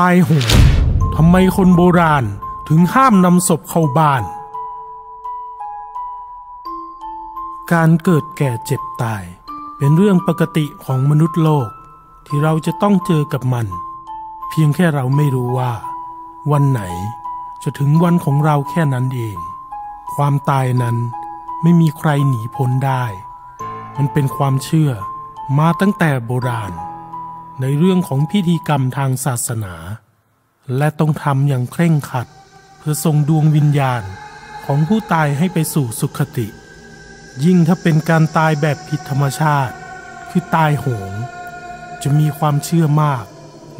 ตายโหงทำไมคนโบราณถึงห้ามนำศพเข้าบ้าน การเกิดแก่เจ็บตาย เป็นเรื่องปกติของมนุษย์โลก ที่เราจะต้องเจอกับมัน เพียงแค่เราไม่รู้ว่า วันไหนจะถึงวันของเราแค่นั้นเอง ความตายนั้นไม่มีใครหนีพ้นได้ มันเป็นความเชื่อมาตั้งแต่โบราณ ในเรื่องของพิธีกรรมทางศาสนา และต้องทำอย่างเคร่งครัด เพื่อส่งดวงวิญญาณของผู้ตายให้ไปสู่สุขติ ยิ่งถ้าเป็นการตายแบบผิดธรรมชาติ คือตายโหง จะมีความเชื่อมาก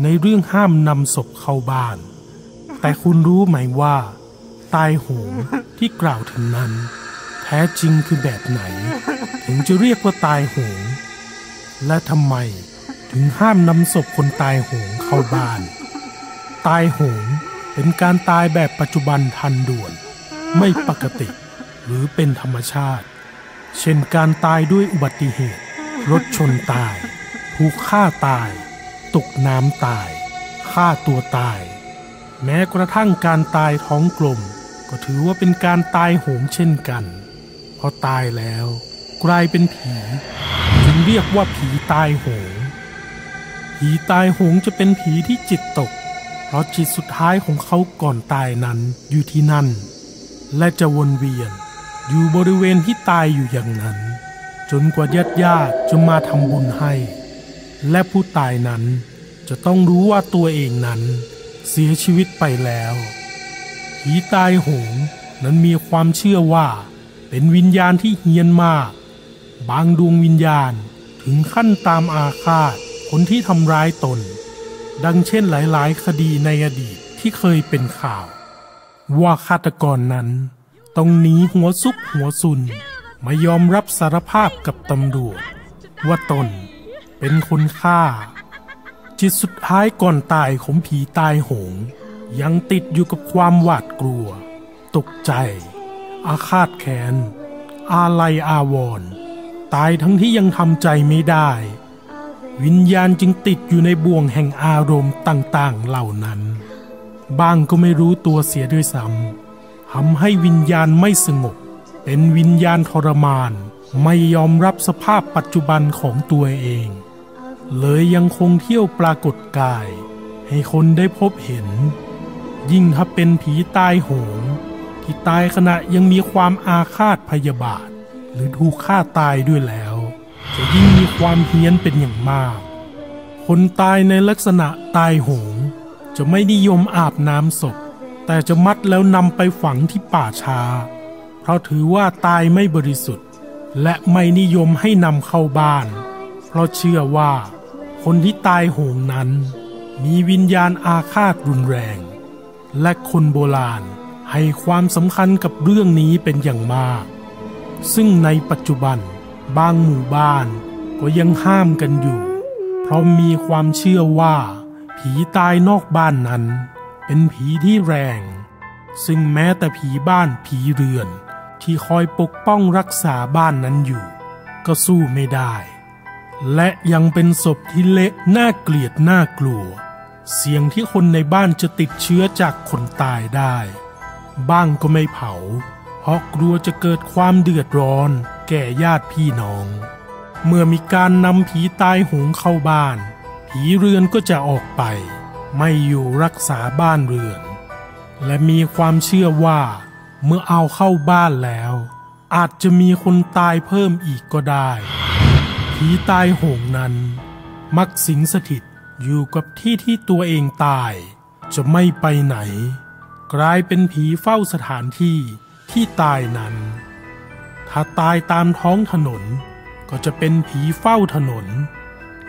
ในเรื่องห้ามนำศพเข้าบ้าน แต่คุณรู้ไหมว่า ตายโหงที่กล่าวถึงนั้น แท้จริงคือแบบไหน ถึงจะเรียกว่าตายโหง และทำไม ถึงห้ามนำศพคนตายโหงเข้าบ้าน ตายโหงเป็นการตายแบบปัจจุบันทันด่วน ไม่ปกติ หรือเป็นธรรมชาติ เช่นการตายด้วยอุบัติเหตุ รถชนตาย ถูกฆ่าตาย ตกน้ำตาย ฆ่าตัวตาย แม้กระทั่งการตายท้องกลม ก็ถือว่าเป็นการตายโหงเช่นกันพอตายแล้ว กลายเป็นผี จึงเรียกว่าผีตายโหง ผีตายโหงจะเป็นผีที่จิตตก เพราะจิตสุดท้ายของเขาก่อนตายนั้นอยู่ที่นั่น และจะวนเวียน อยู่บริเวณที่ตายอยู่อย่างนั้น จนกว่าญาติญาติจะมาทำบุญให้ และผู้ตายนั้นจะต้องรู้ว่าตัวเองนั้น เสียชีวิตไปแล้วผีตายโหงนั้นมีความเชื่อว่า เป็นวิญญาณที่เฮี้ยนมาก บางดวงวิญญาณถึงขั้นตามอาฆาต คนที่ทำร้ายตน ดังเช่นหลายๆ คดีในอดีตที่เคยเป็นข่าว ว่าฆาตกรนั้นต้องหนีหัวซุกหัวซุนมายอมรับสารภาพกับตำรวจ ว่าตนเป็นคนฆ่า จิตสุดท้ายก่อนตายของผีตายโหง ยังติดอยู่กับความหวาดกลัว ตกใจ อาฆาตแค้นอาลัยอาวรณ์ตายทั้งที่ยังทำใจไม่ได้ วิญญาณจึงติดอยู่ในบ่วงแห่งอารมณ์ต่างๆเหล่านั้นบางก็ไม่รู้ตัวเสียด้วยซ้ำทำให้วิญญาณไม่สงบ เป็นวิญญาณทรมาน ไม่ยอมรับสภาพปัจจุบันของตัวเอง เลยยังคงเที่ยวปรากฏกาย ให้คนได้พบเห็น ยิ่งถ้าเป็นผีตายโหงที่ตายขณะยังมีความอาฆาตพยาบาท หรือถูกฆ่าตายด้วยแล้ว จะยิ่งมีความเฮี้ยนเป็นอย่างมาก คนตายในลักษณะตายโหง จะไม่นิยมอาบน้ำศพ แต่จะมัดแล้วนำไปฝังที่ป่าช้า เพราะถือว่าตายไม่บริสุทธิ์ และไม่นิยมให้นำเข้าบ้าน เพราะเชื่อว่า คนที่ตายโหงนั้น มีวิญญาณอาฆาตรุนแรง และคนโบราณให้ความสำคัญกับเรื่องนี้เป็นอย่างมาก ซึ่งในปัจจุบัน บางหมู่บ้านก็ยังห้ามกันอยู่ เพราะมีความเชื่อว่า ผีตายนอกบ้านนั้น เป็นผีที่แรง ซึ่งแม้แต่ผีบ้านผีเรือน ที่คอยปกป้องรักษาบ้านนั้นอยู่ ก็สู้ไม่ได้ และยังเป็นศพที่เละน่าเกลียดน่ากลัว เสี่ยงที่คนในบ้านจะติดเชื้อจากคนตายได้ บ้างก็ไม่เผา เพราะกลัวจะเกิดความเดือดร้อน แก่ญาติพี่น้อง เมื่อมีการนำผีตายโหงเข้าบ้าน ผีเรือนก็จะออกไป ไม่อยู่รักษาบ้านเรือน และมีความเชื่อว่า เมื่อเอาเข้าบ้านแล้ว อาจจะมีคนตายเพิ่มอีกก็ได้ ผีตายโหงนั้น มักสิงสถิตอยู่กับที่ที่ตัวเองตาย จะไม่ไปไหน กลายเป็นผีเฝ้าสถานที่ที่ตายนั้น ถ้าตายตามท้องถนน ก็จะเป็นผีเฝ้าถนน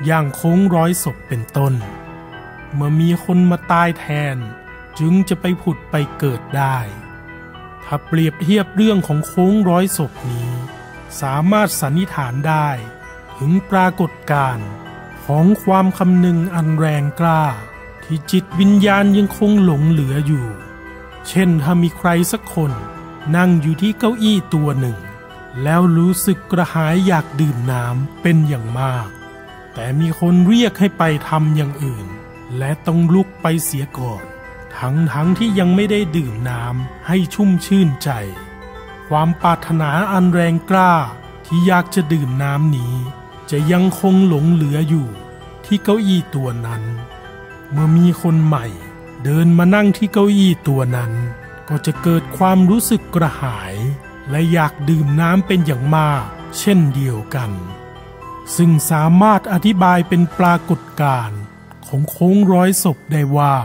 อย่างโค้งร้อยศพเป็นต้น เมื่อมีคนมาตายแทน จึงจะไปผุดไปเกิดได้ ถ้าเปรียบเทียบเรื่องของโค้งร้อยศพนี้ สามารถสันนิษฐานได้ ถึงปรากฏการณ์ของความคำนึงอันแรงกล้า ที่จิตวิญญาณยังคงหลงเหลืออยู่ เช่นถ้ามีใครสักคนนั่งอยู่ที่เก้าอี้ตัวหนึ่ง แล้วรู้สึกกระหายอยากดื่มน้ำเป็นอย่างมาก แต่มีคนเรียกให้ไปทำอย่างอื่น และต้องลุกไปเสียก่อน ทั้งทั้งที่ยังไม่ได้ดื่มน้ำให้ชุ่มชื่นใจ ความปรารถนาอันแรงกล้าที่อยากจะดื่มน้ำนี้ จะยังคงหลงเหลืออยู่ ที่เก้าอี้ตัวนั้น เมื่อมีคนใหม่ เดินมานั่งที่เก้าอี้ตัวนั้น ก็จะเกิดความรู้สึกกระหาย และอยากดื่มน้ำเป็นอย่างมาก เช่นเดียวกัน ซึ่งสามารถอธิบายเป็นปรากฏการณ์ของโค้งร้อยศพได้ว่า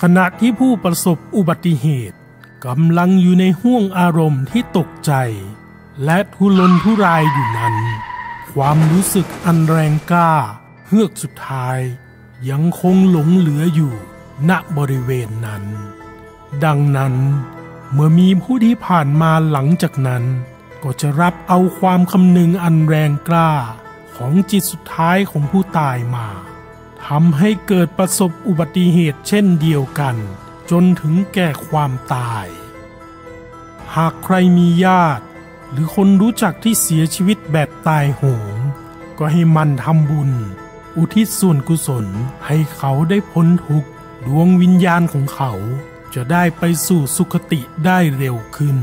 ขณะที่ผู้ประสบอุบัติเหตุกำลังอยู่ในห่วงอารมณ์ที่ตกใจ และทุรนทุรายอยู่นั้น ความรู้สึกอันแรงกล้า เฮือกสุดท้าย ยังคงหลงเหลืออยู่ณบริเวณนั้น ดังนั้น เมื่อมีผู้ที่ผ่านมาหลังจากนั้น ก็จะรับเอาความคำนึงอันแรงกล้าของจิตสุดท้ายของผู้ตายมาทำให้เกิดประสบอุบัติเหตุเช่นเดียวกัน จนถึงแก่ความตาย หากใครมีญาติ หรือคนรู้จักที่เสียชีวิตแบบตายโหง ก็ให้มันทำบุญ อุทิศส่วนกุศลให้เขาได้พ้นทุกข์ดวงวิญญาณของเขา จะได้ไปสู่สุคติได้เร็วขึ้น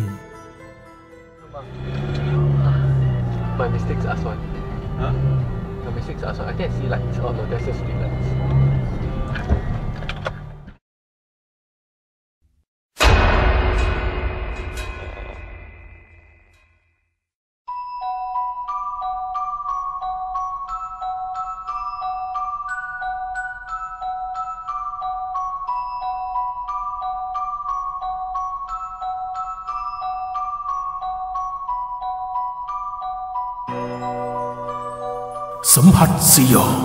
My mistakes are sorry. Huh? My mistakes are sorry. I think I see lights. Oh no, that's just street lights. สัมผัสสยอง